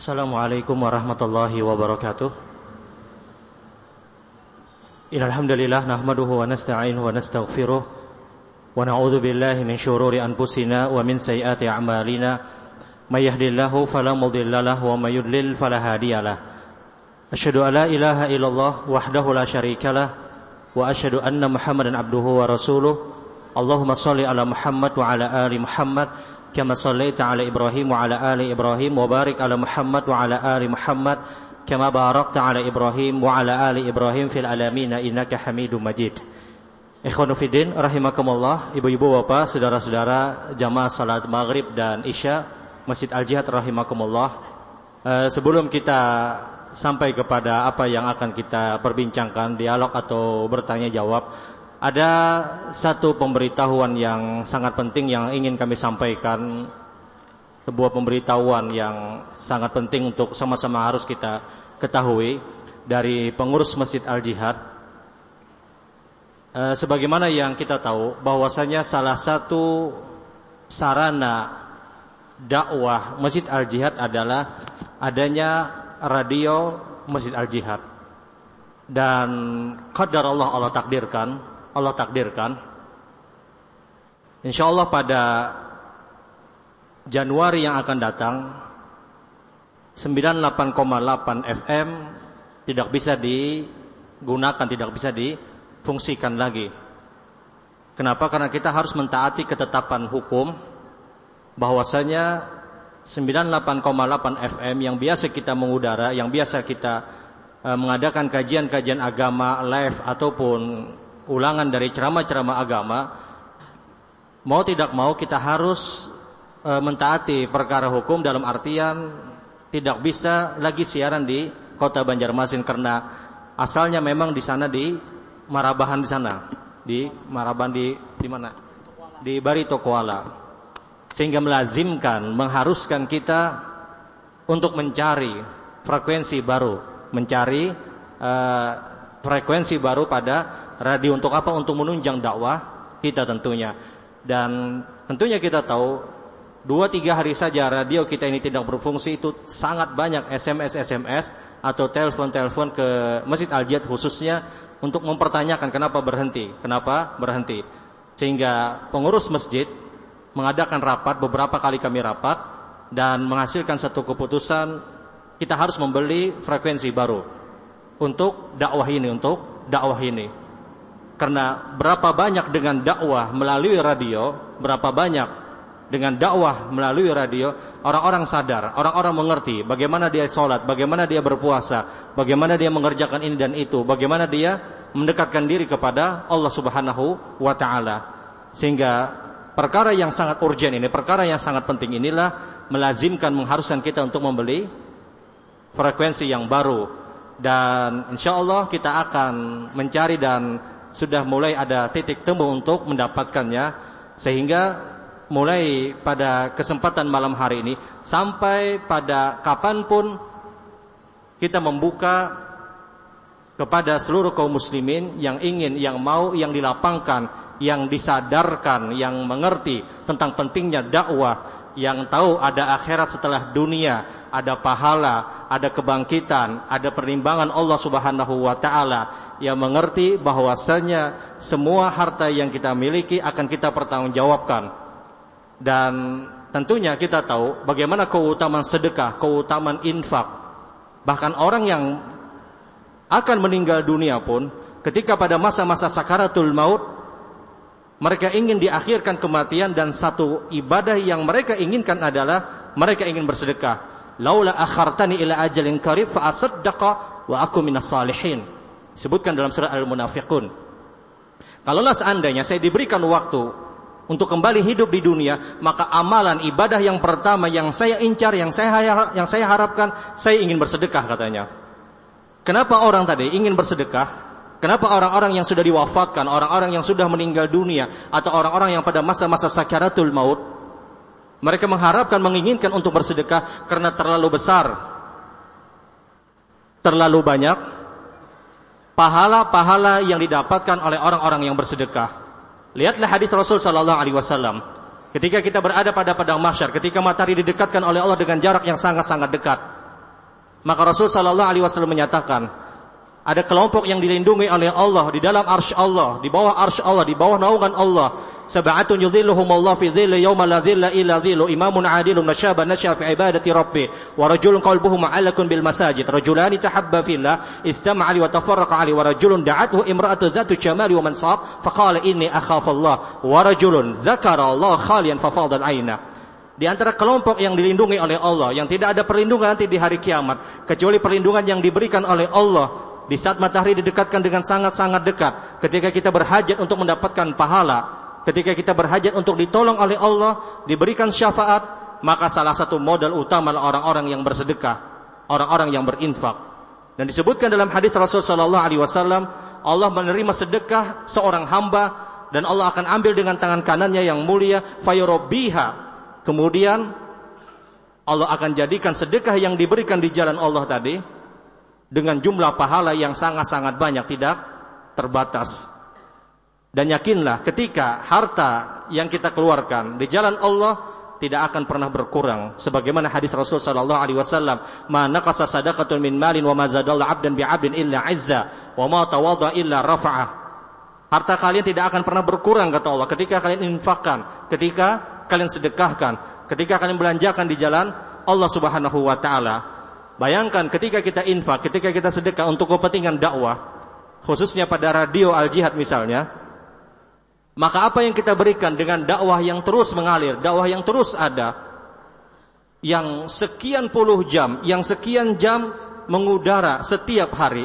Assalamualaikum warahmatullahi wabarakatuh. Innal hamdalillah nahmaduhu wa nasta'inuhu wa nastaghfiruh wa na'udzu billahi min shururi anfusina wa min sayyiati a'malina may yahdihillahu fala mudilla lahu wa may yudlil fala hadiyalah. Asyhadu an la ilaha illallah wahdahu la syarikalah wa asyhadu anna Muhammadan abduhu wa rasuluh. Allahumma shalli ala Muhammad wa ala ali Muhammad wa ala ali Ibrahim wa barik ala Muhammad wa ala ali Muhammad kama barakta ala Ibrahim wa ala ali Ibrahim fil alamin innaka Hamidum Majid. Ikhwanu fiddin rahimakumullah, ibu-ibu bapak, saudara-saudara jamaah salat maghrib dan isya Masjid Al-Jihad rahimakumullah. Uh, sebelum kita sampai kepada apa yang akan kita perbincangkan, dialog atau bertanya jawab, ada satu pemberitahuan yang sangat penting yang ingin kami sampaikan. Sebuah pemberitahuan yang sangat penting untuk sama-sama harus kita ketahui dari pengurus Masjid Al-Jihad. E, sebagaimana yang kita tahu bahwasanya salah satu sarana dakwah Masjid Al-Jihad adalah adanya radio Masjid Al-Jihad. Dan qadar Allah Allah takdirkan Allah takdirkan insyaallah pada Januari yang akan datang 98,8 FM tidak bisa digunakan, tidak bisa difungsikan lagi. Kenapa? Karena kita harus mentaati ketetapan hukum bahwasanya 98,8 FM yang biasa kita mengudara, yang biasa kita uh, mengadakan kajian-kajian agama live ataupun ulangan dari ceramah-ceramah agama, mau tidak mau kita harus uh, mentaati perkara hukum dalam artian tidak bisa lagi siaran di kota Banjarmasin karena asalnya memang di sana di Marabahan di sana, di Marabahan di di mana? Di Barito Kuala. Sehingga melazimkan, mengharuskan kita untuk mencari frekuensi baru, mencari uh, frekuensi baru pada radio untuk apa? Untuk menunjang dakwah kita tentunya. Dan tentunya kita tahu Dua tiga hari saja radio kita ini tidak berfungsi itu sangat banyak SMS SMS atau telepon telepon ke Masjid Al Jihad khususnya untuk mempertanyakan kenapa berhenti, kenapa berhenti. Sehingga pengurus masjid mengadakan rapat beberapa kali kami rapat dan menghasilkan satu keputusan kita harus membeli frekuensi baru untuk dakwah ini, untuk dakwah ini. Karena berapa banyak dengan dakwah melalui radio, berapa banyak dengan dakwah melalui radio, orang-orang sadar, orang-orang mengerti bagaimana dia sholat, bagaimana dia berpuasa, bagaimana dia mengerjakan ini dan itu, bagaimana dia mendekatkan diri kepada Allah Subhanahu wa taala. Sehingga perkara yang sangat urgent ini, perkara yang sangat penting inilah melazimkan mengharuskan kita untuk membeli frekuensi yang baru dan insya Allah kita akan mencari dan sudah mulai ada titik temu untuk mendapatkannya sehingga mulai pada kesempatan malam hari ini sampai pada kapan pun kita membuka kepada seluruh kaum muslimin yang ingin, yang mau, yang dilapangkan, yang disadarkan, yang mengerti tentang pentingnya dakwah, yang tahu ada akhirat setelah dunia, ada pahala, ada kebangkitan, ada perimbangan Allah Subhanahu wa taala, yang mengerti bahwasanya semua harta yang kita miliki akan kita pertanggungjawabkan dan tentunya kita tahu bagaimana keutamaan sedekah, keutamaan infak. Bahkan orang yang akan meninggal dunia pun ketika pada masa-masa sakaratul maut mereka ingin diakhirkan kematian dan satu ibadah yang mereka inginkan adalah mereka ingin bersedekah. Laula akhartani ila ajalin qarib fa asaddaqa wa aku minas salihin. Sebutkan dalam surah Al-Munafiqun. Kalaulah seandainya saya diberikan waktu untuk kembali hidup di dunia, maka amalan ibadah yang pertama yang saya incar, yang saya yang saya harapkan, saya ingin bersedekah katanya. Kenapa orang tadi ingin bersedekah? Kenapa orang-orang yang sudah diwafatkan, orang-orang yang sudah meninggal dunia atau orang-orang yang pada masa-masa sakaratul maut mereka mengharapkan menginginkan untuk bersedekah karena terlalu besar terlalu banyak pahala-pahala yang didapatkan oleh orang-orang yang bersedekah. Lihatlah hadis Rasul sallallahu alaihi wasallam. Ketika kita berada pada padang mahsyar, ketika matahari didekatkan oleh Allah dengan jarak yang sangat-sangat dekat. Maka Rasul sallallahu alaihi wasallam menyatakan, ada kelompok yang dilindungi oleh Allah di dalam arsy Allah, di bawah arsy Allah, di bawah naungan Allah. Sab'atun yudhilluhum Allah fi dhilli yawma la dhilla illa dhillu imamun adilun nasyaba nasya fi ibadati rabbih wa rajulun qalbuhu ma'allakun bil masajid rajulani tahabba fillah istama'a wa tafarraqa ali wa rajulun da'athu imra'atu dhatu jamali wa mansab faqala inni akhafu Allah wa rajulun zakara Allah khalian fafadal aina di antara kelompok yang dilindungi oleh Allah, yang tidak ada perlindungan nanti di hari kiamat, kecuali perlindungan yang diberikan oleh Allah di saat matahari didekatkan dengan sangat-sangat dekat, ketika kita berhajat untuk mendapatkan pahala, ketika kita berhajat untuk ditolong oleh Allah, diberikan syafaat, maka salah satu modal utama orang-orang yang bersedekah, orang-orang yang berinfak. Dan disebutkan dalam hadis Rasulullah sallallahu alaihi wasallam, Allah menerima sedekah seorang hamba dan Allah akan ambil dengan tangan kanannya yang mulia fayurobiha Kemudian Allah akan jadikan sedekah yang diberikan di jalan Allah tadi dengan jumlah pahala yang sangat-sangat banyak tidak terbatas. Dan yakinlah ketika harta yang kita keluarkan di jalan Allah tidak akan pernah berkurang sebagaimana hadis Rasul sallallahu alaihi wasallam ma naqasa sadaqatun min malin wa ma zadalla 'abdan bi 'abdin illa 'izza wa ma tawadda illa rafa'ah harta kalian tidak akan pernah berkurang kata Allah ketika kalian infakkan ketika kalian sedekahkan, ketika kalian belanjakan di jalan Allah Subhanahu wa taala. Bayangkan ketika kita infak, ketika kita sedekah untuk kepentingan dakwah, khususnya pada radio Al Jihad misalnya, maka apa yang kita berikan dengan dakwah yang terus mengalir, dakwah yang terus ada, yang sekian puluh jam, yang sekian jam mengudara setiap hari,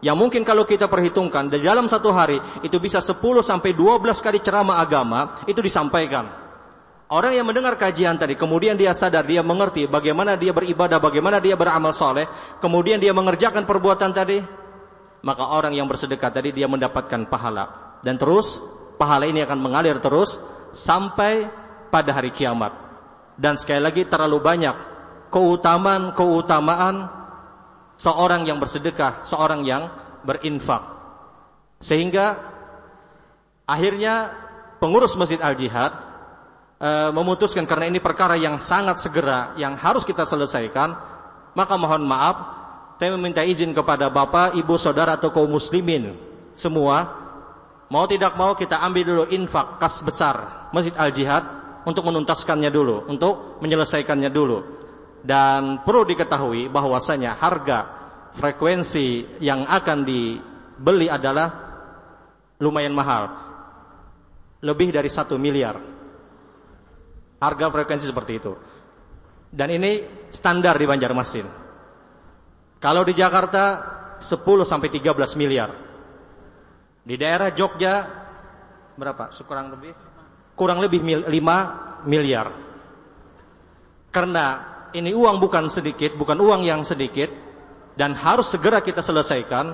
yang mungkin kalau kita perhitungkan di dalam satu hari itu bisa 10 sampai 12 kali ceramah agama itu disampaikan. Orang yang mendengar kajian tadi, kemudian dia sadar, dia mengerti bagaimana dia beribadah, bagaimana dia beramal soleh, kemudian dia mengerjakan perbuatan tadi, maka orang yang bersedekah tadi dia mendapatkan pahala. Dan terus, pahala ini akan mengalir terus sampai pada hari kiamat. Dan sekali lagi terlalu banyak keutamaan-keutamaan seorang yang bersedekah, seorang yang berinfak. Sehingga akhirnya pengurus Masjid Al-Jihad Eh, memutuskan karena ini perkara yang sangat segera yang harus kita selesaikan, maka mohon maaf, saya meminta izin kepada Bapak, Ibu, Saudara atau kaum muslimin semua, mau tidak mau kita ambil dulu infak kas besar Masjid Al-Jihad untuk menuntaskannya dulu, untuk menyelesaikannya dulu. Dan perlu diketahui bahwasanya harga frekuensi yang akan dibeli adalah lumayan mahal. Lebih dari satu miliar Harga frekuensi seperti itu. Dan ini standar di Banjarmasin. Kalau di Jakarta 10 sampai 13 miliar. Di daerah Jogja berapa? Kurang lebih kurang lebih 5 miliar. Karena ini uang bukan sedikit, bukan uang yang sedikit dan harus segera kita selesaikan,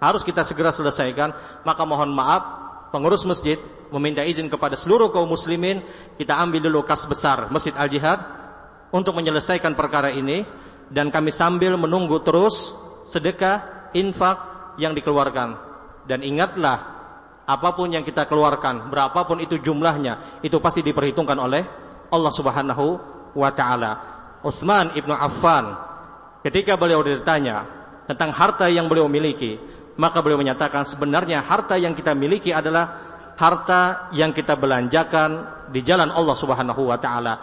harus kita segera selesaikan, maka mohon maaf pengurus masjid meminta izin kepada seluruh kaum muslimin kita ambil dulu kas besar Masjid Al-Jihad untuk menyelesaikan perkara ini dan kami sambil menunggu terus sedekah infak yang dikeluarkan. Dan ingatlah apa pun yang kita keluarkan berapapun itu jumlahnya itu pasti diperhitungkan oleh Allah Subhanahu wa taala. Utsman ibnu Affan ketika beliau ditanya tentang harta yang beliau miliki maka beliau menyatakan sebenarnya harta yang kita miliki adalah harta yang kita belanjakan di jalan Allah Subhanahu wa taala.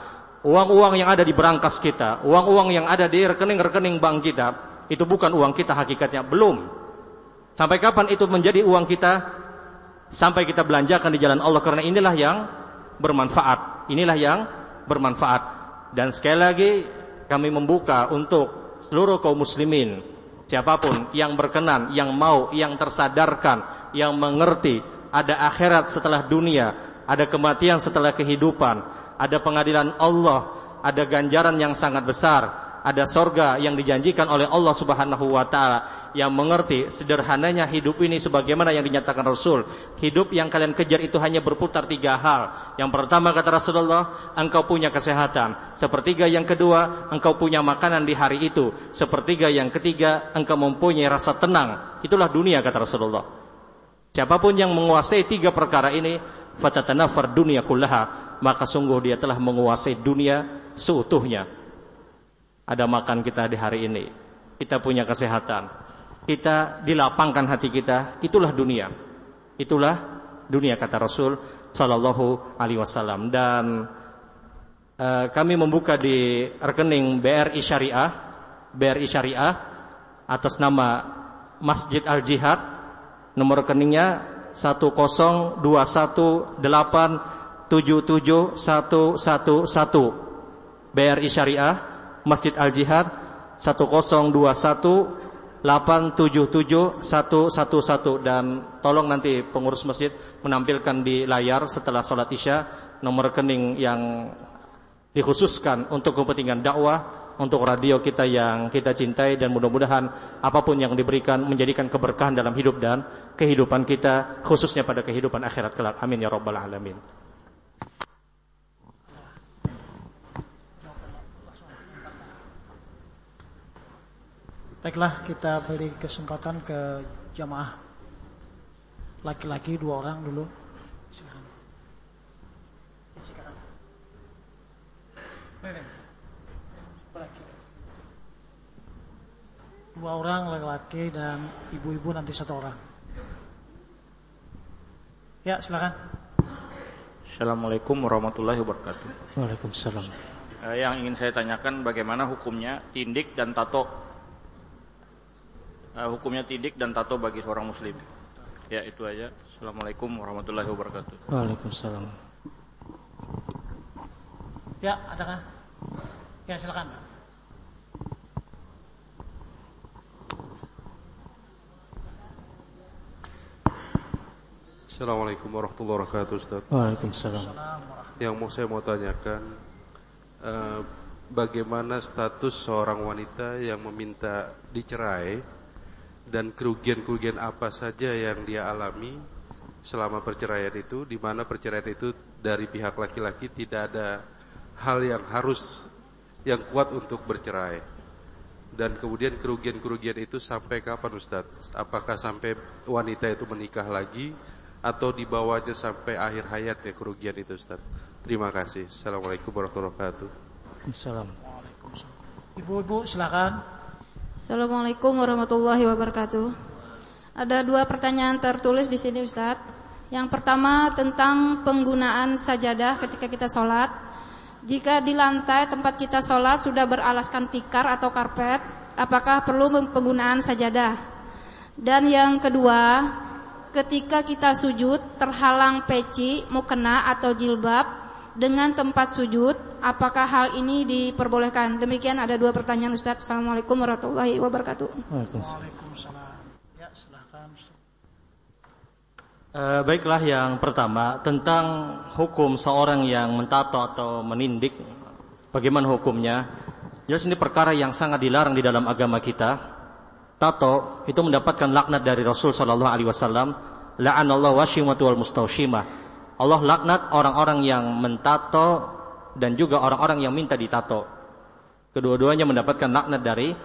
Uang-uang yang ada di berangkas kita, uang-uang yang ada di rekening-rekening bank kita, itu bukan uang kita hakikatnya, belum. Sampai kapan itu menjadi uang kita? Sampai kita belanjakan di jalan Allah karena inilah yang bermanfaat. Inilah yang bermanfaat. Dan sekali lagi kami membuka untuk seluruh kaum muslimin Siapa pun yang berkenan, yang mau, yang tersadarkan, yang mengerti ada akhirat setelah dunia, ada kematian setelah kehidupan, ada pengadilan Allah, ada ganjaran yang sangat besar, ada sorga yang dijanjikan oleh Allah Subhanahu wa taala yang mengerti sederhananya hidup ini sebagaimana yang dinyatakan Rasul. Hidup yang kalian kejar itu hanya berputar tiga hal. Yang pertama kata Rasulullah, engkau punya kesehatan. Sepertiga yang kedua, engkau punya makanan di hari itu. Sepertiga yang ketiga, engkau mempunyai rasa tenang. Itulah dunia kata Rasulullah. Siapa pun yang menguasai tiga perkara ini, fatatanafar dunia kullaha, maka sungguh dia telah menguasai dunia seutuhnya ada makan kita di hari ini. kita punya kesehatan, kita dilapangkan hati kita, itulah dunia. Itulah dunia kata Rasul sallallahu alaihi wasallam. Dan uh, kami membuka di rekening BRI Syariah, BRI Syariah atas nama Masjid Al Jihad nomor rekeningnya 10218771111 BRI Syariah Masjid Al Jihad 1021 877 dan tolong nanti pengurus masjid menampilkan di layar setelah sholat isya nomor rekening yang dikhususkan untuk kepentingan dakwah untuk radio kita yang kita cintai dan mudah-mudahan apa pun yang diberikan menjadikan keberkahan dalam hidup dan kehidupan kita khususnya pada kehidupan akhirat kelak. Amin ya rabbal alamin. Baiklah kita beri kesempatan ke jamaah laki-laki dua orang dulu. Silakan. Dua orang laki-laki dan ibu-ibu nanti satu orang. Ya silakan. Assalamualaikum warahmatullahi wabarakatuh. Waalaikumsalam. Eh, yang ingin saya tanyakan bagaimana hukumnya tindik dan tato uh, hukumnya tidik dan tato bagi seorang muslim. Ya, itu aja. Assalamualaikum warahmatullahi wabarakatuh. Waalaikumsalam. Ya, adakah? Ya, silakan. Assalamualaikum warahmatullahi wabarakatuh Ustaz Waalaikumsalam Yang mau saya mau tanyakan uh, Bagaimana status seorang wanita yang meminta dicerai dan kerugian-kerugian apa saja yang dia alami selama perceraian itu di mana perceraian itu dari pihak laki-laki tidak ada hal yang harus yang kuat untuk bercerai dan kemudian kerugian-kerugian itu sampai kapan Ustaz? Apakah sampai wanita itu menikah lagi atau dibawanya sampai akhir hayat ya kerugian itu Ustaz? Terima kasih. Assalamualaikum warahmatullahi wabarakatuh. Assalamualaikum. Ibu-ibu silakan. Assalamualaikum warahmatullahi wabarakatuh. Ada dua pertanyaan tertulis di sini Ustaz. Yang pertama tentang penggunaan sajadah ketika kita sholat. Jika di lantai tempat kita sholat sudah beralaskan tikar atau karpet, apakah perlu penggunaan sajadah? Dan yang kedua, ketika kita sujud terhalang peci, mukena atau jilbab, dengan tempat sujud, apakah hal ini diperbolehkan? Demikian ada dua pertanyaan Ustaz. Assalamualaikum warahmatullahi wabarakatuh. Waalaikumsalam. Ya, silahkan Uh, baiklah yang pertama tentang hukum seorang yang mentato atau menindik bagaimana hukumnya jelas ini perkara yang sangat dilarang di dalam agama kita tato itu mendapatkan laknat dari Rasul sallallahu alaihi wasallam la'anallahu washimatu wal mustaushimah Allah laknat orang-orang yang mentato dan juga orang-orang yang minta ditato. Kedua-duanya mendapatkan laknat dari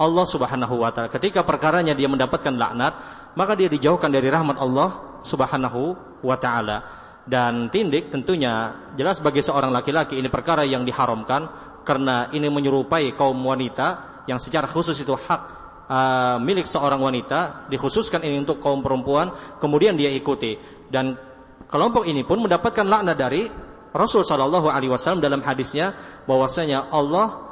Allah Subhanahu wa taala. Ketika perkaranya dia mendapatkan laknat, maka dia dijauhkan dari rahmat Allah Subhanahu wa taala. Dan tindik tentunya jelas bagi seorang laki-laki ini perkara yang diharamkan karena ini menyerupai kaum wanita yang secara khusus itu hak uh, milik seorang wanita dikhususkan ini untuk kaum perempuan kemudian dia ikuti dan Kelompok ini pun mendapatkan laknat dari Rasul Shallallahu Alaihi Wasallam dalam hadisnya bahwasanya Allah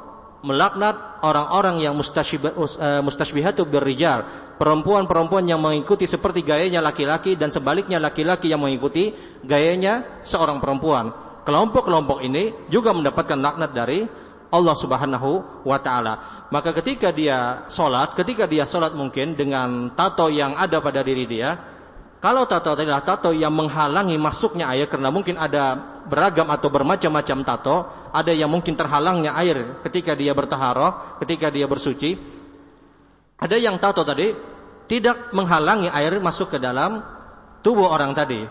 melaknat orang-orang yang eh, mustashbihatu berrijal, perempuan-perempuan yang mengikuti seperti gayanya laki-laki dan sebaliknya laki-laki yang mengikuti gayanya seorang perempuan. Kelompok-kelompok ini juga mendapatkan laknat dari Allah Subhanahu wa taala. Maka ketika dia salat, ketika dia salat mungkin dengan tato yang ada pada diri dia, kalau tato adalah tato yang menghalangi masuknya air karena mungkin ada beragam atau bermacam-macam tato, ada yang mungkin terhalangnya air ketika dia bertaharah, ketika dia bersuci. Ada yang tato tadi tidak menghalangi air masuk ke dalam tubuh orang tadi.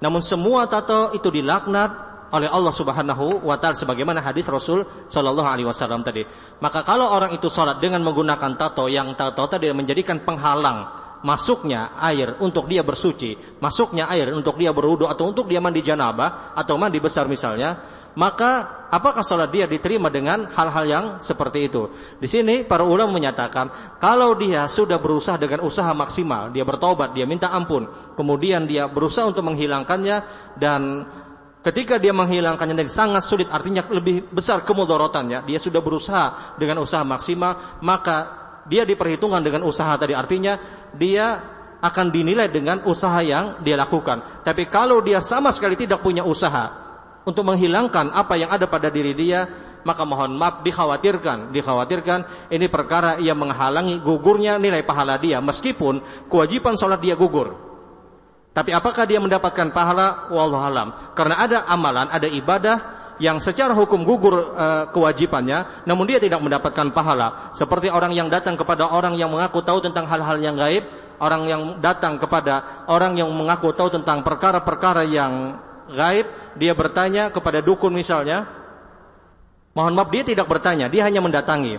Namun semua tato itu dilaknat oleh Allah Subhanahu wa taala sebagaimana hadis Rasul sallallahu alaihi wasallam tadi. Maka kalau orang itu salat dengan menggunakan tato yang tato tadi menjadikan penghalang masuknya air untuk dia bersuci, masuknya air untuk dia berwudu atau untuk dia mandi janabah atau mandi besar misalnya, maka apakah sholat dia diterima dengan hal-hal yang seperti itu? Di sini para ulama menyatakan kalau dia sudah berusaha dengan usaha maksimal, dia bertobat, dia minta ampun, kemudian dia berusaha untuk menghilangkannya dan ketika dia menghilangkannya dan sangat sulit artinya lebih besar kemudorotannya, dia sudah berusaha dengan usaha maksimal, maka dia diperhitungkan dengan usaha tadi artinya dia akan dinilai dengan usaha yang dia lakukan. Tapi kalau dia sama sekali tidak punya usaha untuk menghilangkan apa yang ada pada diri dia, maka mohon maaf dikhawatirkan, dikhawatirkan ini perkara yang menghalangi gugurnya nilai pahala dia meskipun kewajiban sholat dia gugur. Tapi apakah dia mendapatkan pahala? Wallahualam. Karena ada amalan, ada ibadah yang secara hukum gugur e, kewajibannya namun dia tidak mendapatkan pahala. Seperti orang yang datang kepada orang yang mengaku tahu tentang hal-hal yang gaib orang yang datang kepada orang yang mengaku tahu tentang perkara-perkara yang gaib dia bertanya kepada dukun misalnya mohon maaf dia tidak bertanya dia hanya mendatangi.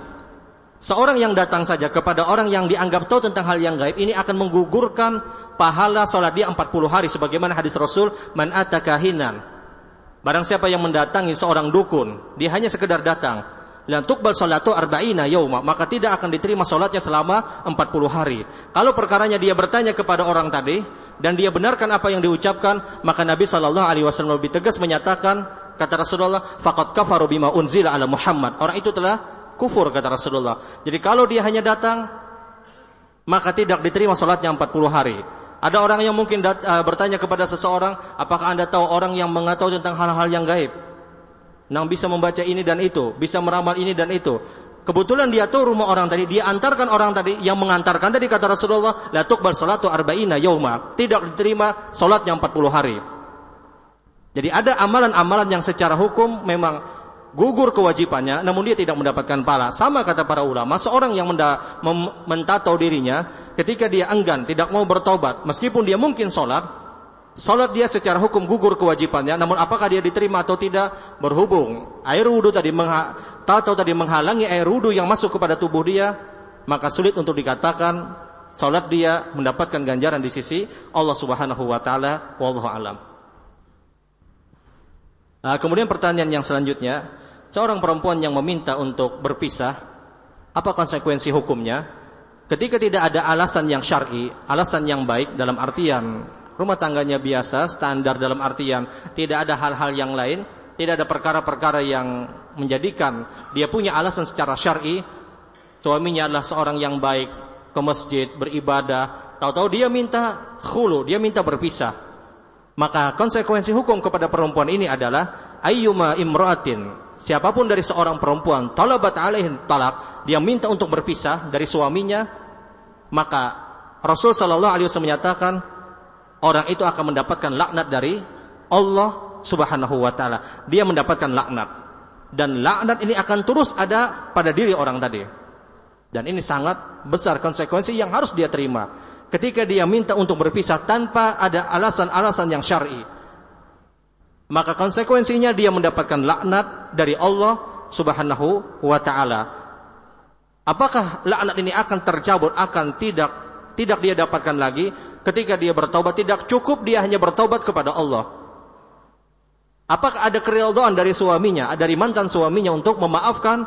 Seorang yang datang saja kepada orang yang dianggap tahu tentang hal yang gaib ini akan menggugurkan pahala salat dia 40 hari. Sebagaimana hadis Rasul man atakahinan Barang siapa yang mendatangi seorang dukun, dia hanya sekedar datang. Dan tukbal salatu arba'ina yauma, maka tidak akan diterima salatnya selama 40 hari. Kalau perkaranya dia bertanya kepada orang tadi dan dia benarkan apa yang diucapkan, maka Nabi sallallahu alaihi wasallam lebih tegas menyatakan kata Rasulullah, faqad kafaru bima unzila ala Muhammad. Orang itu telah kufur kata Rasulullah. Jadi kalau dia hanya datang maka tidak diterima salatnya 40 hari. Ada orang yang mungkin dat, uh, bertanya kepada seseorang, apakah anda tahu orang yang mengetahui tentang hal-hal yang gaib? Yang bisa membaca ini dan itu, bisa meramal ini dan itu. Kebetulan dia tahu rumah orang tadi, dia antarkan orang tadi yang mengantarkan tadi kata Rasulullah, la tuqbal salatu arba'ina yauma. Tidak diterima salatnya 40 hari. Jadi ada amalan-amalan yang secara hukum memang gugur kewajibannya namun dia tidak mendapatkan pahala. Sama kata para ulama, seorang yang menda, mem, mentato dirinya ketika dia enggan tidak mau bertobat meskipun dia mungkin sholat, sholat dia secara hukum gugur kewajibannya namun apakah dia diterima atau tidak berhubung air wudhu tadi mengha, tato tadi menghalangi air wudhu yang masuk kepada tubuh dia maka sulit untuk dikatakan sholat dia mendapatkan ganjaran di sisi Allah Subhanahu wa taala wallahu alam. Nah, kemudian pertanyaan yang selanjutnya, seorang perempuan yang meminta untuk berpisah, apa konsekuensi hukumnya? Ketika tidak ada alasan yang syar'i, alasan yang baik dalam artian rumah tangganya biasa, standar dalam artian tidak ada hal-hal yang lain, tidak ada perkara-perkara yang menjadikan dia punya alasan secara syar'i, suaminya adalah seorang yang baik, ke masjid, beribadah, tahu-tahu dia minta khulu, dia minta berpisah. Maka konsekuensi hukum kepada perempuan ini adalah ayyuma imra'atin. Siapa pun dari seorang perempuan talabat alaihin talak dia minta untuk berpisah dari suaminya maka Rasul sallallahu alaihi wasallam menyatakan orang itu akan mendapatkan laknat dari Allah Subhanahu wa taala. Dia mendapatkan laknat. Dan laknat ini akan terus ada pada diri orang tadi. Dan ini sangat besar konsekuensi yang harus dia terima ketika dia minta untuk berpisah tanpa ada alasan-alasan yang syar'i. Maka konsekuensinya dia mendapatkan laknat dari Allah Subhanahu wa taala. Apakah laknat ini akan tercabut akan tidak tidak dia dapatkan lagi? Ketika dia bertobat tidak cukup dia hanya bertobat kepada Allah. Apakah ada keridhaan dari suaminya dari mantan suaminya untuk memaafkan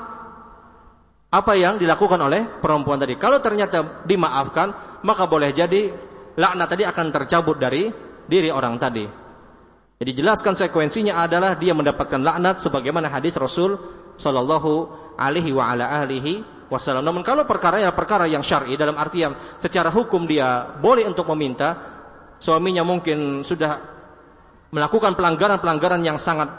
apa yang dilakukan oleh perempuan tadi. Kalau ternyata dimaafkan, maka boleh jadi laknat tadi akan tercabut dari diri orang tadi. Jadi jelaskan sekuensinya adalah dia mendapatkan laknat sebagaimana hadis Rasul Shallallahu Alaihi wa ala alihi wasallam. Namun kalau perkara yang perkara yang syar'i dalam artian secara hukum dia boleh untuk meminta, suaminya mungkin sudah melakukan pelanggaran-pelanggaran yang sangat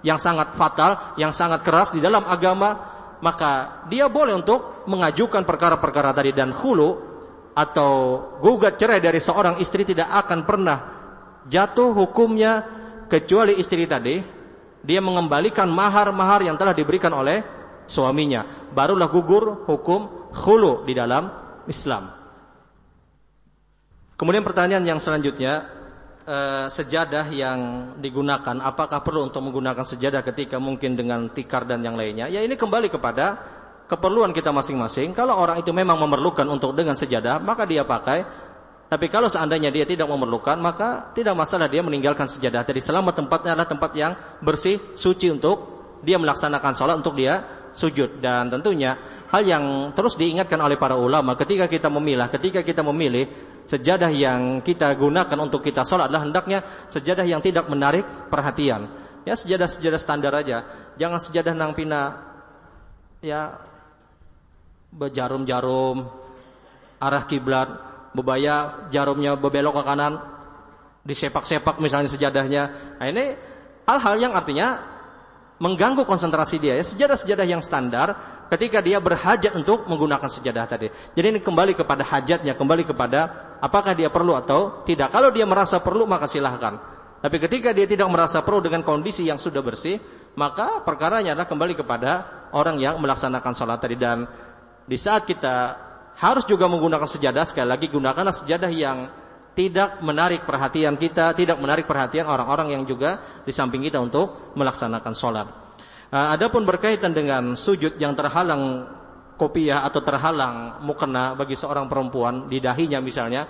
yang sangat fatal, yang sangat keras di dalam agama, maka dia boleh untuk mengajukan perkara-perkara tadi dan hulu atau gugat cerai dari seorang istri tidak akan pernah jatuh hukumnya kecuali istri tadi dia mengembalikan mahar-mahar yang telah diberikan oleh suaminya. Barulah gugur hukum hulu di dalam Islam. Kemudian pertanyaan yang selanjutnya Eh, sejadah yang digunakan apakah perlu untuk menggunakan sejadah ketika mungkin dengan tikar dan yang lainnya? Ya ini kembali kepada keperluan kita masing-masing kalau orang itu memang memerlukan untuk dengan sejadah maka dia pakai Tapi kalau seandainya dia tidak memerlukan, maka tidak masalah dia meninggalkan sejadah. Jadi selama tempatnya adalah tempat yang bersih, suci untuk dia melaksanakan sholat untuk dia sujud. Dan tentunya hal yang terus diingatkan oleh para ulama ketika kita memilah, ketika kita memilih sejadah yang kita gunakan untuk kita sholat adalah hendaknya sejadah yang tidak menarik perhatian. Ya sejadah-sejadah standar aja. Jangan sejadah nang pina ya berjarum-jarum arah kiblat bebaya jarumnya berbelok ke kanan, disepak-sepak misalnya sejadahnya. Nah ini hal-hal yang artinya mengganggu konsentrasi dia ya sejadah-sejadah yang standar ketika dia berhajat untuk menggunakan sejadah tadi. Jadi ini kembali kepada hajatnya, kembali kepada apakah dia perlu atau tidak. Kalau dia merasa perlu maka silahkan. Tapi ketika dia tidak merasa perlu dengan kondisi yang sudah bersih, maka perkaranya adalah kembali kepada orang yang melaksanakan salat tadi dan di saat kita harus juga menggunakan sejadah sekali lagi gunakanlah sejadah yang tidak menarik perhatian kita, tidak menarik perhatian orang-orang yang juga di samping kita untuk melaksanakan sholat. Uh, adapun berkaitan dengan sujud yang terhalang kopiah atau terhalang mukena bagi seorang perempuan di dahinya misalnya,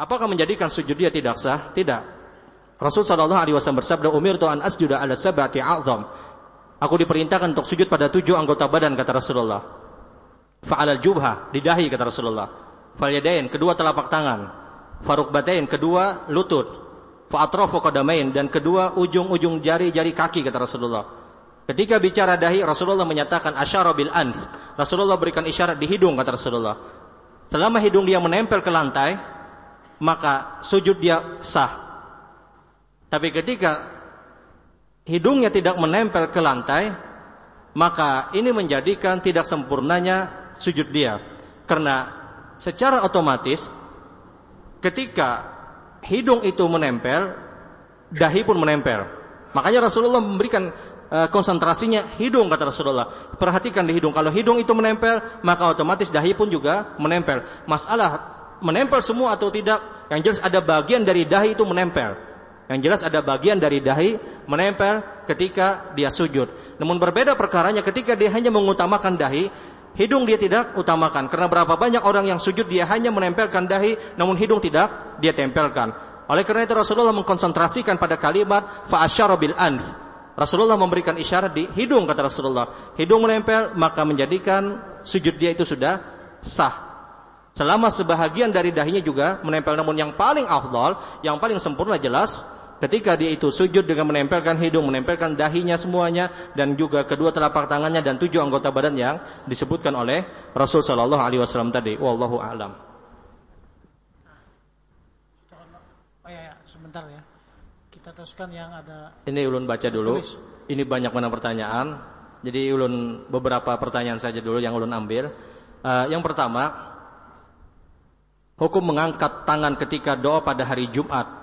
apakah menjadikan sujud dia tidak sah? Tidak. Rasul Shallallahu Alaihi Wasallam bersabda, Umir an asjuda ala sabati azam. Aku diperintahkan untuk sujud pada tujuh anggota badan kata Rasulullah. Fa'alal jubha, di dahi kata Rasulullah. Fal yadain, kedua telapak tangan. Farukbatain, kedua lutut. Fa'atrofu qadamain dan kedua ujung-ujung jari-jari kaki kata Rasulullah. Ketika bicara dahi Rasulullah menyatakan asyara bil anf. Rasulullah berikan isyarat di hidung kata Rasulullah. Selama hidung dia menempel ke lantai, maka sujud dia sah. Tapi ketika hidungnya tidak menempel ke lantai, maka ini menjadikan tidak sempurnanya sujud dia. Karena secara otomatis ketika hidung itu menempel, dahi pun menempel. Makanya Rasulullah memberikan uh, konsentrasinya hidung kata Rasulullah. Perhatikan di hidung. Kalau hidung itu menempel, maka otomatis dahi pun juga menempel. Masalah menempel semua atau tidak, yang jelas ada bagian dari dahi itu menempel. Yang jelas ada bagian dari dahi menempel ketika dia sujud. Namun berbeda perkaranya ketika dia hanya mengutamakan dahi, Hidung dia tidak utamakan karena berapa banyak orang yang sujud dia hanya menempelkan dahi namun hidung tidak dia tempelkan. Oleh karena itu Rasulullah mengkonsentrasikan pada kalimat fa bil anf. Rasulullah memberikan isyarat di hidung kata Rasulullah. Hidung menempel maka menjadikan sujud dia itu sudah sah. Selama sebahagian dari dahinya juga menempel namun yang paling afdal, yang paling sempurna jelas Ketika dia itu sujud dengan menempelkan hidung, menempelkan dahinya semuanya dan juga kedua telapak tangannya dan tujuh anggota badan yang disebutkan oleh Rasul Shallallahu Alaihi Wasallam tadi. Wallahu a'lam. Oh ya, ya, sebentar ya. Kita teruskan yang ada. Ini ulun baca dulu. Tulis. Ini banyak mana pertanyaan. Jadi ulun beberapa pertanyaan saja dulu yang ulun ambil. Uh, yang pertama, hukum mengangkat tangan ketika doa pada hari Jumat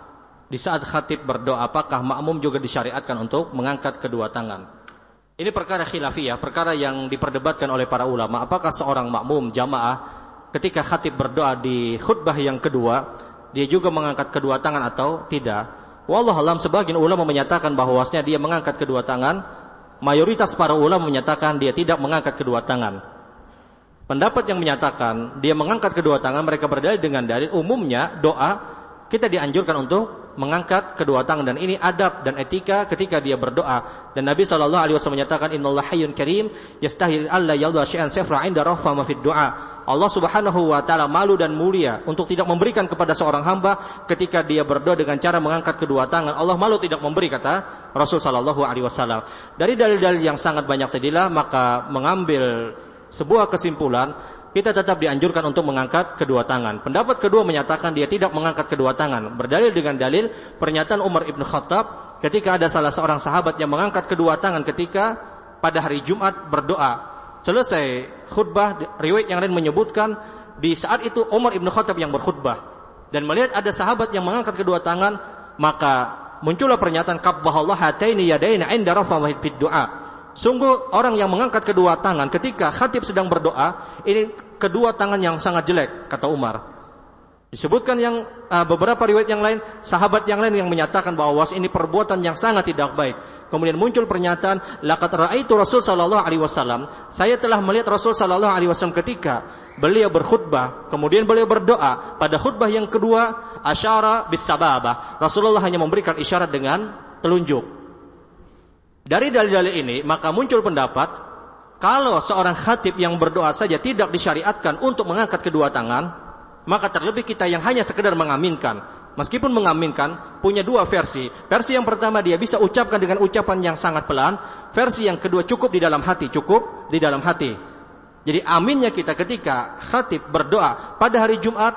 di saat khatib berdoa apakah makmum juga disyariatkan untuk mengangkat kedua tangan. Ini perkara khilafiyah, perkara yang diperdebatkan oleh para ulama. Apakah seorang makmum jamaah ketika khatib berdoa di khutbah yang kedua, dia juga mengangkat kedua tangan atau tidak? Wallahualam sebagian ulama menyatakan bahwasanya dia mengangkat kedua tangan. Mayoritas para ulama menyatakan dia tidak mengangkat kedua tangan. Pendapat yang menyatakan dia mengangkat kedua tangan mereka berdalil dengan dalil umumnya doa kita dianjurkan untuk mengangkat kedua tangan dan ini adab dan etika ketika dia berdoa. Dan Nabi Shallallahu alaihi wasallam menyatakan innallaha hayyun karim yastahil alla yadha syai'an safra Allah Subhanahu wa taala malu dan mulia untuk tidak memberikan kepada seorang hamba ketika dia berdoa dengan cara mengangkat kedua tangan. Allah malu tidak memberi kata Rasul Shallallahu alaihi wasallam. Dari dalil-dalil yang sangat banyak tadilah maka mengambil sebuah kesimpulan kita tetap dianjurkan untuk mengangkat kedua tangan. Pendapat kedua menyatakan dia tidak mengangkat kedua tangan. Berdalil dengan dalil pernyataan Umar ibn Khattab ketika ada salah seorang sahabat yang mengangkat kedua tangan ketika pada hari Jumat berdoa. Selesai khutbah, riwayat yang lain menyebutkan di saat itu Umar ibn Khattab yang berkhutbah. Dan melihat ada sahabat yang mengangkat kedua tangan, maka muncullah pernyataan kabbahallah hataini yadaina inda rafa fid du'a. Sungguh orang yang mengangkat kedua tangan ketika khatib sedang berdoa, ini kedua tangan yang sangat jelek, kata Umar. Disebutkan yang uh, beberapa riwayat yang lain, sahabat yang lain yang menyatakan bahwa ini perbuatan yang sangat tidak baik. Kemudian muncul pernyataan, laqad raaitu Rasul sallallahu alaihi wasallam, saya telah melihat Rasul sallallahu alaihi wasallam ketika beliau berkhutbah, kemudian beliau berdoa. Pada khutbah yang kedua, asyara bis sababah. Rasulullah hanya memberikan isyarat dengan telunjuk. Dari dalil-dalil ini, maka muncul pendapat kalau seorang khatib yang berdoa saja tidak disyariatkan untuk mengangkat kedua tangan, maka terlebih kita yang hanya sekedar mengaminkan. Meskipun mengaminkan, punya dua versi. Versi yang pertama dia bisa ucapkan dengan ucapan yang sangat pelan. Versi yang kedua cukup di dalam hati, cukup di dalam hati. Jadi aminnya kita ketika khatib berdoa pada hari Jumat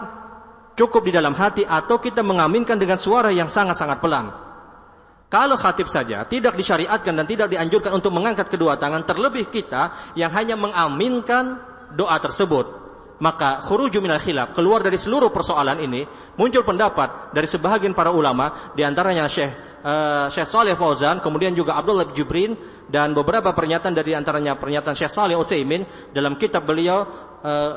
cukup di dalam hati atau kita mengaminkan dengan suara yang sangat-sangat pelan. Kalau khatib saja tidak disyariatkan dan tidak dianjurkan untuk mengangkat kedua tangan, terlebih kita yang hanya mengaminkan doa tersebut maka khuruju minal khilaf keluar dari seluruh persoalan ini muncul pendapat dari sebahagian para ulama di antaranya Syekh uh, Syekh Saleh Fauzan kemudian juga Abdullah Jubrin dan beberapa pernyataan dari antaranya pernyataan Syekh Saleh Utsaimin dalam kitab beliau uh,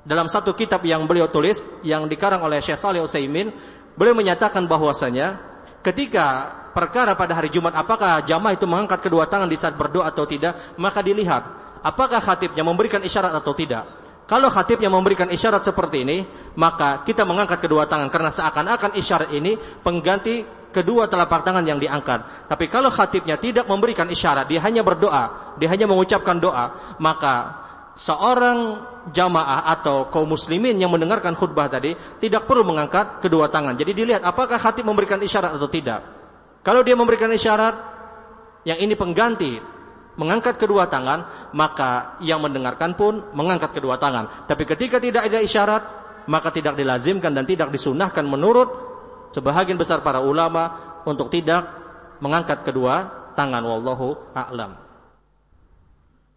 dalam satu kitab yang beliau tulis yang dikarang oleh Syekh Saleh Utsaimin beliau menyatakan bahwasanya ketika perkara pada hari Jumat apakah jamaah itu mengangkat kedua tangan di saat berdoa atau tidak maka dilihat apakah khatibnya memberikan isyarat atau tidak kalau khatibnya memberikan isyarat seperti ini, maka kita mengangkat kedua tangan karena seakan-akan isyarat ini pengganti kedua telapak tangan yang diangkat. Tapi kalau khatibnya tidak memberikan isyarat, dia hanya berdoa, dia hanya mengucapkan doa, maka seorang jamaah atau kaum muslimin yang mendengarkan khutbah tadi tidak perlu mengangkat kedua tangan. Jadi dilihat apakah khatib memberikan isyarat atau tidak. Kalau dia memberikan isyarat, yang ini pengganti mengangkat kedua tangan, maka yang mendengarkan pun mengangkat kedua tangan. Tapi ketika tidak ada isyarat, maka tidak dilazimkan dan tidak disunahkan menurut sebahagian besar para ulama untuk tidak mengangkat kedua tangan. Wallahu a'lam.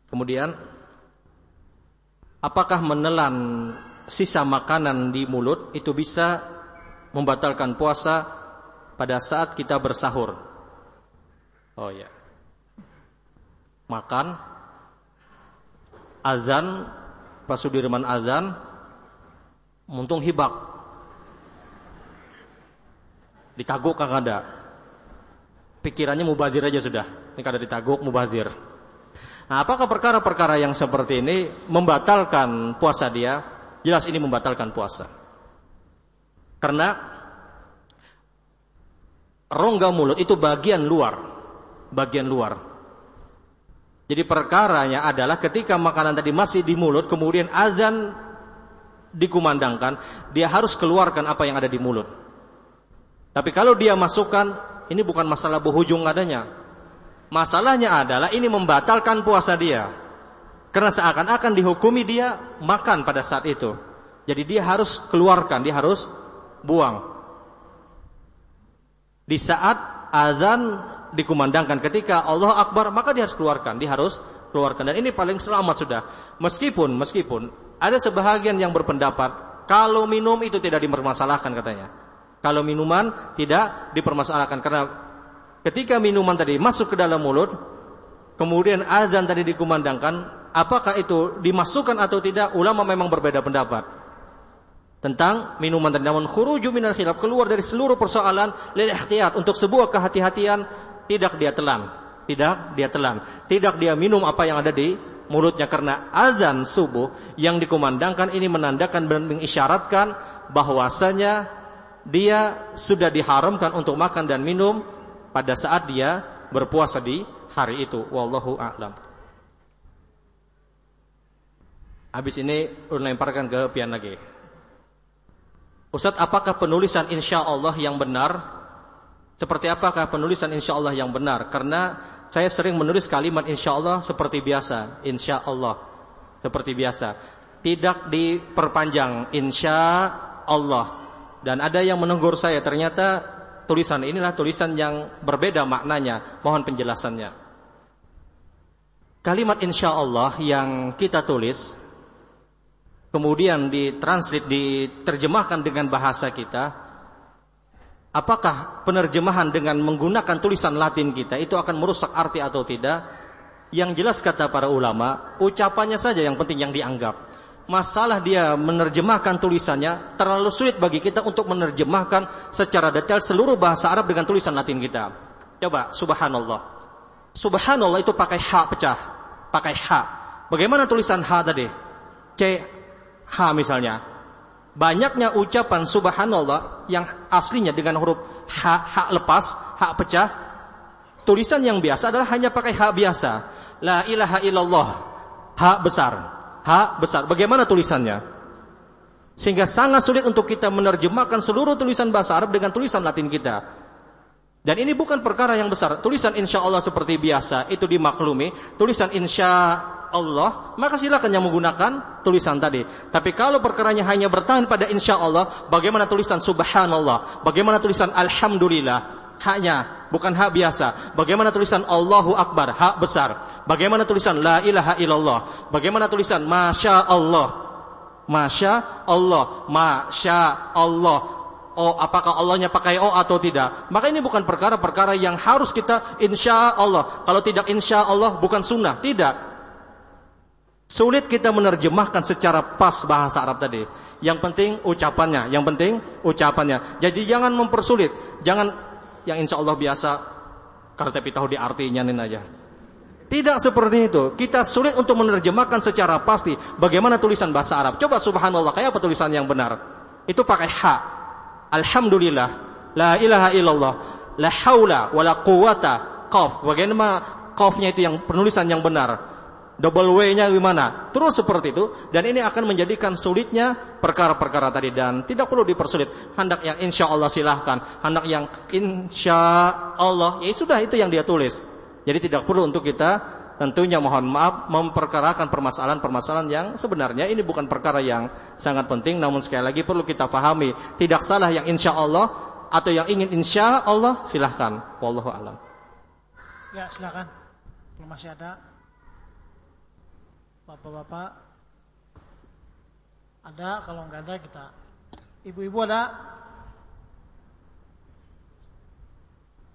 Kemudian, apakah menelan sisa makanan di mulut itu bisa membatalkan puasa pada saat kita bersahur? Oh ya makan. Azan pas Sudirman azan muntung hibak. Ditaguk kagak ada. Pikirannya mubazir aja sudah. Ini kada ditaguk mubazir. Nah apakah perkara-perkara yang seperti ini membatalkan puasa dia? Jelas ini membatalkan puasa. Karena rongga mulut itu bagian luar bagian luar jadi perkaranya adalah ketika makanan tadi masih di mulut, kemudian azan dikumandangkan, dia harus keluarkan apa yang ada di mulut. Tapi kalau dia masukkan, ini bukan masalah berhujung adanya. Masalahnya adalah ini membatalkan puasa dia. Karena seakan-akan dihukumi dia makan pada saat itu. Jadi dia harus keluarkan, dia harus buang. Di saat azan dikumandangkan ketika Allah Akbar maka dia harus keluarkan, dia harus keluarkan dan ini paling selamat sudah. Meskipun meskipun ada sebahagian yang berpendapat kalau minum itu tidak dipermasalahkan katanya. Kalau minuman tidak dipermasalahkan karena ketika minuman tadi masuk ke dalam mulut kemudian azan tadi dikumandangkan apakah itu dimasukkan atau tidak ulama memang berbeda pendapat tentang minuman tadi namun khuruju minal khilaf keluar dari seluruh persoalan lil ikhtiyat untuk sebuah kehati-hatian tidak dia telan, tidak dia telan, tidak dia minum apa yang ada di mulutnya karena azan subuh yang dikumandangkan ini menandakan dan mengisyaratkan bahwasanya dia sudah diharamkan untuk makan dan minum pada saat dia berpuasa di hari itu. Wallahu a'lam. Habis ini lemparkan ke pian lagi. Ustaz, apakah penulisan insya Allah yang benar seperti apakah penulisan insya Allah yang benar? Karena saya sering menulis kalimat insya Allah seperti biasa. Insya Allah. Seperti biasa. Tidak diperpanjang. Insya Allah. Dan ada yang menegur saya. Ternyata tulisan inilah tulisan yang berbeda maknanya. Mohon penjelasannya. Kalimat insya Allah yang kita tulis. Kemudian ditranslate, diterjemahkan dengan bahasa kita Apakah penerjemahan dengan menggunakan tulisan Latin kita itu akan merusak arti atau tidak? Yang jelas kata para ulama, ucapannya saja yang penting yang dianggap. masalah dia menerjemahkan tulisannya terlalu sulit bagi kita untuk menerjemahkan secara detail seluruh bahasa Arab dengan tulisan Latin kita. Coba subhanallah. Subhanallah itu pakai h pecah, pakai h. Bagaimana tulisan h tadi? C h misalnya. Banyaknya ucapan subhanallah yang aslinya dengan huruf h h lepas, h pecah. Tulisan yang biasa adalah hanya pakai h biasa. La ilaha illallah. H besar H besar. Bagaimana tulisannya? Sehingga sangat sulit untuk kita menerjemahkan seluruh tulisan bahasa Arab dengan tulisan Latin kita. Dan ini bukan perkara yang besar. Tulisan insya Allah seperti biasa itu dimaklumi. Tulisan insya Allah maka silakan yang menggunakan tulisan tadi. Tapi kalau perkaranya hanya bertahan pada insya Allah, bagaimana tulisan Subhanallah, bagaimana tulisan Alhamdulillah, haknya, bukan hak biasa. Bagaimana tulisan Allahu Akbar, hak besar. Bagaimana tulisan La ilaha illallah. Bagaimana tulisan Masya Allah. Masya Allah, Masya Allah. Oh, apakah Allahnya pakai O atau tidak? Maka ini bukan perkara-perkara yang harus kita insya Allah. Kalau tidak insya Allah bukan sunnah, tidak. Sulit kita menerjemahkan secara pas bahasa Arab tadi. Yang penting ucapannya, yang penting ucapannya. Jadi jangan mempersulit, jangan yang insya Allah biasa karena tapi tahu di artinya nih aja. Tidak seperti itu. Kita sulit untuk menerjemahkan secara pasti bagaimana tulisan bahasa Arab. Coba subhanallah, kayak apa tulisan yang benar? Itu pakai ha. Alhamdulillah, la ilaha illallah, la haula wala quwata qaf. Bagaimana qafnya itu yang penulisan yang benar? Double way-nya gimana? Terus seperti itu dan ini akan menjadikan sulitnya perkara-perkara tadi dan tidak perlu dipersulit. Hendak yang insya Allah silahkan, hendak yang insya Allah ya sudah itu yang dia tulis. Jadi tidak perlu untuk kita tentunya mohon maaf memperkarakan permasalahan-permasalahan yang sebenarnya ini bukan perkara yang sangat penting namun sekali lagi perlu kita pahami tidak salah yang insya Allah atau yang ingin insya Allah silahkan. Wallahu alam. Ya silahkan. Masih ada Bapak-bapak ada, kalau nggak ada kita. Ibu-ibu ada?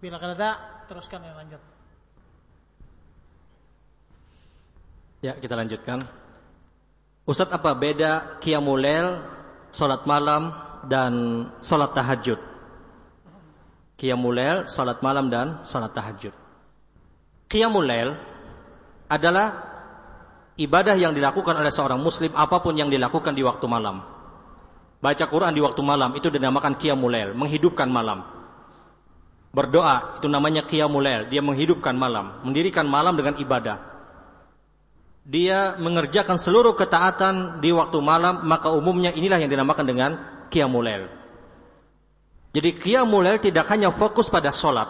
Bila ada, teruskan yang lanjut. Ya, kita lanjutkan. Ustadz apa beda Qiyamulail, salat malam dan salat tahajud? Qiyamulail, salat malam dan salat tahajud. Qiyamulail adalah ibadah yang dilakukan oleh seorang muslim apa pun yang dilakukan di waktu malam. Baca Quran di waktu malam itu dinamakan qiyamul menghidupkan malam. Berdoa itu namanya qiyamul dia menghidupkan malam, mendirikan malam dengan ibadah. Dia mengerjakan seluruh ketaatan di waktu malam, maka umumnya inilah yang dinamakan dengan qiyamul Jadi qiyamul tidak hanya fokus pada solat,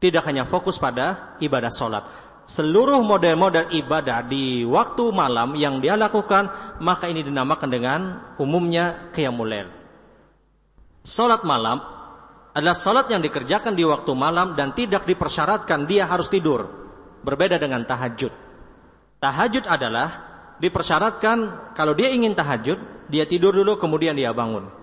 tidak hanya fokus pada ibadah solat, seluruh model-model ibadah di waktu malam yang dia lakukan, maka ini dinamakan dengan umumnya qiyamul Salat malam adalah salat yang dikerjakan di waktu malam dan tidak dipersyaratkan dia harus tidur. Berbeda dengan tahajud. Tahajud adalah dipersyaratkan kalau dia ingin tahajud, dia tidur dulu kemudian dia bangun.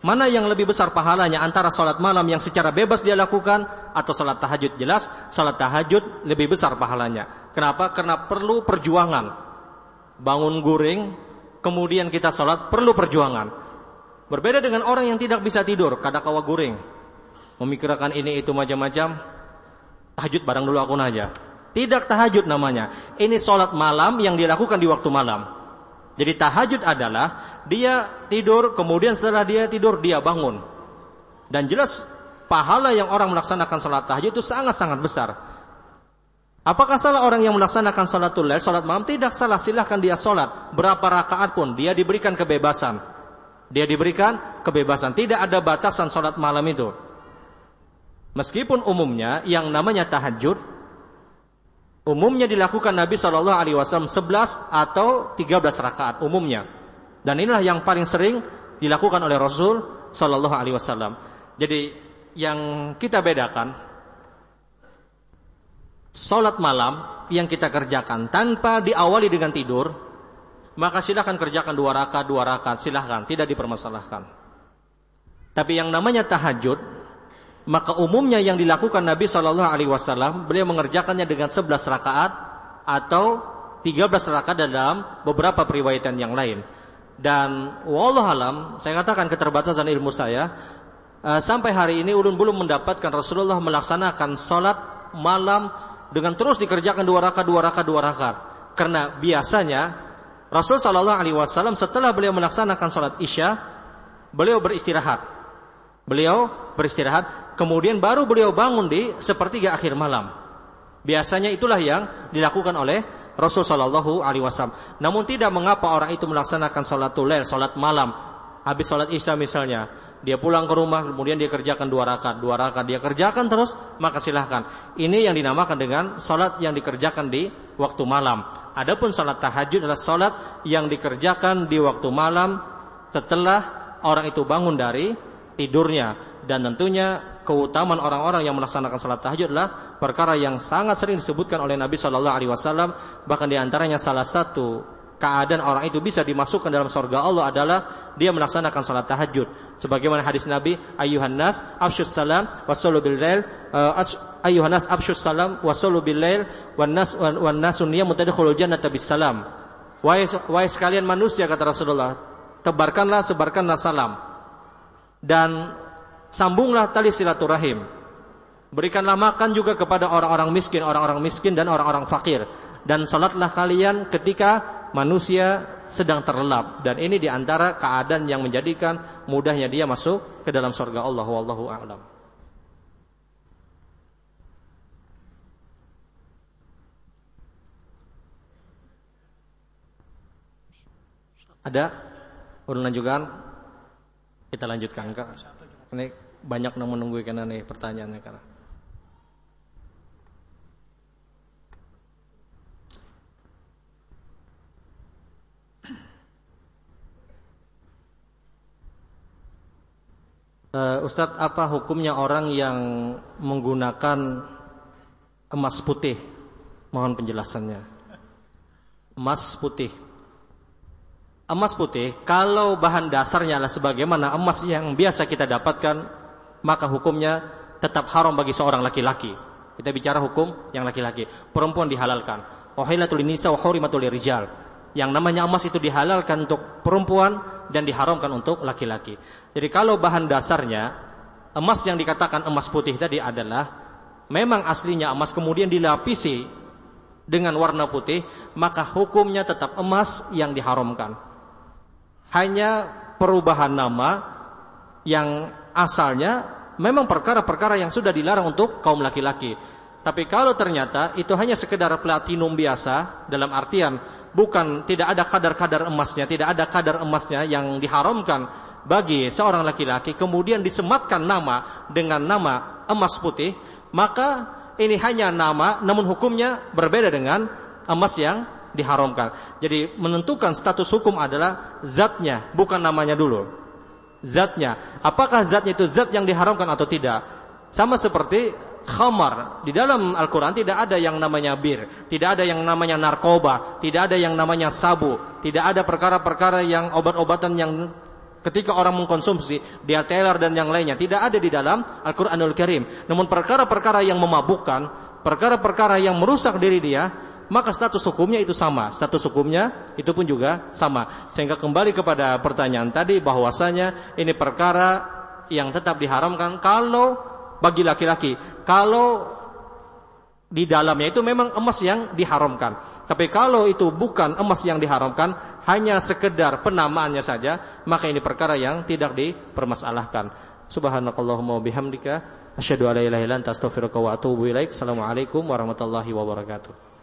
Mana yang lebih besar pahalanya antara salat malam yang secara bebas dia lakukan atau salat tahajud? Jelas salat tahajud lebih besar pahalanya. Kenapa? Karena perlu perjuangan. Bangun guring, kemudian kita salat perlu perjuangan. Berbeda dengan orang yang tidak bisa tidur, kadakawa guring. Memikirkan ini itu macam-macam. Tahajud barang dulu aku aja. Tidak tahajud namanya. Ini salat malam yang dilakukan di waktu malam. Jadi tahajud adalah dia tidur, kemudian setelah dia tidur dia bangun. Dan jelas pahala yang orang melaksanakan salat tahajud itu sangat-sangat besar. Apakah salah orang yang melaksanakan salatul lail, salat malam? Tidak salah, silahkan dia salat. Berapa rakaat pun, dia diberikan kebebasan. Dia diberikan kebebasan. Tidak ada batasan salat malam itu. Meskipun umumnya yang namanya tahajud Umumnya dilakukan Nabi Shallallahu Alaihi Wasallam 11 atau 13 rakaat umumnya. Dan inilah yang paling sering dilakukan oleh Rasul Shallallahu Alaihi Wasallam. Jadi yang kita bedakan, sholat malam yang kita kerjakan tanpa diawali dengan tidur, maka silahkan kerjakan dua rakaat, dua rakaat, silahkan, tidak dipermasalahkan. Tapi yang namanya tahajud, maka umumnya yang dilakukan Nabi Shallallahu Alaihi Wasallam beliau mengerjakannya dengan 11 rakaat atau 13 rakaat dalam beberapa periwayatan yang lain. Dan wallah alam, saya katakan keterbatasan ilmu saya, uh, sampai hari ini ulun belum mendapatkan Rasulullah melaksanakan salat malam dengan terus dikerjakan dua rakaat, dua rakaat, dua rakaat. Karena biasanya Rasul Shallallahu Alaihi Wasallam setelah beliau melaksanakan salat isya, beliau beristirahat. Beliau beristirahat, kemudian baru beliau bangun di sepertiga akhir malam. Biasanya itulah yang dilakukan oleh Rasul Shallallahu Alaihi Wasallam. Namun tidak mengapa orang itu melaksanakan sholat lail, sholat malam, habis sholat isya misalnya, dia pulang ke rumah, kemudian dia kerjakan dua rakaat, dua rakaat dia kerjakan terus, maka silahkan. Ini yang dinamakan dengan sholat yang dikerjakan di waktu malam. Adapun sholat tahajud adalah sholat yang dikerjakan di waktu malam setelah orang itu bangun dari tidurnya. Dan tentunya keutamaan orang-orang yang melaksanakan salat tahajud adalah perkara yang sangat sering disebutkan oleh Nabi Shallallahu Alaihi Wasallam. Bahkan di antaranya salah satu keadaan orang itu bisa dimasukkan dalam surga Allah adalah dia melaksanakan salat tahajud. Sebagaimana hadis Nabi ayuhan nas afsyus salam wasallu bil lail uh, ayuhan nas afsyus salam wasallu bil lail wan nas wan nasun jannata bis salam. Wahai wahai sekalian manusia kata Rasulullah tebarkanlah sebarkanlah salam dan sambunglah tali silaturahim. Berikanlah makan juga kepada orang-orang miskin, orang-orang miskin dan orang-orang fakir. Dan salatlah kalian ketika manusia sedang terlelap. Dan ini di antara keadaan yang menjadikan mudahnya dia masuk ke dalam surga Allah. Wallahu a'lam. Ada urunan juga kita lanjutkan kak. Ini banyak yang menunggu karena nih pertanyaannya karena. Uh, Ustadz, apa hukumnya orang yang menggunakan emas putih? Mohon penjelasannya. Emas putih. Emas putih, kalau bahan dasarnya adalah sebagaimana emas yang biasa kita dapatkan, maka hukumnya tetap haram bagi seorang laki-laki. Kita bicara hukum yang laki-laki. Perempuan dihalalkan. Wahilatul nisa wa hurimatul. Yang namanya emas itu dihalalkan untuk perempuan dan diharamkan untuk laki-laki. Jadi kalau bahan dasarnya emas yang dikatakan emas putih tadi adalah memang aslinya emas kemudian dilapisi dengan warna putih, maka hukumnya tetap emas yang diharamkan hanya perubahan nama yang asalnya memang perkara-perkara yang sudah dilarang untuk kaum laki-laki. Tapi kalau ternyata itu hanya sekedar platinum biasa dalam artian bukan tidak ada kadar-kadar emasnya, tidak ada kadar emasnya yang diharamkan bagi seorang laki-laki kemudian disematkan nama dengan nama emas putih, maka ini hanya nama namun hukumnya berbeda dengan emas yang diharamkan. Jadi menentukan status hukum adalah zatnya, bukan namanya dulu. Zatnya. Apakah zatnya itu zat yang diharamkan atau tidak? Sama seperti khamar. Di dalam Al-Quran tidak ada yang namanya bir. Tidak ada yang namanya narkoba. Tidak ada yang namanya sabu. Tidak ada perkara-perkara yang obat-obatan yang ketika orang mengkonsumsi dia teler dan yang lainnya tidak ada di dalam Al-Qur'anul Karim. Namun perkara-perkara yang memabukkan, perkara-perkara yang merusak diri dia, maka status hukumnya itu sama. Status hukumnya itu pun juga sama. Sehingga kembali kepada pertanyaan tadi bahwasanya ini perkara yang tetap diharamkan kalau bagi laki-laki. Kalau di dalamnya itu memang emas yang diharamkan. Tapi kalau itu bukan emas yang diharamkan, hanya sekedar penamaannya saja, maka ini perkara yang tidak dipermasalahkan. Subhanakallahumma bihamdika asyhadu an la ilaha illa anta wa. Assalamualaikum warahmatullahi wabarakatuh.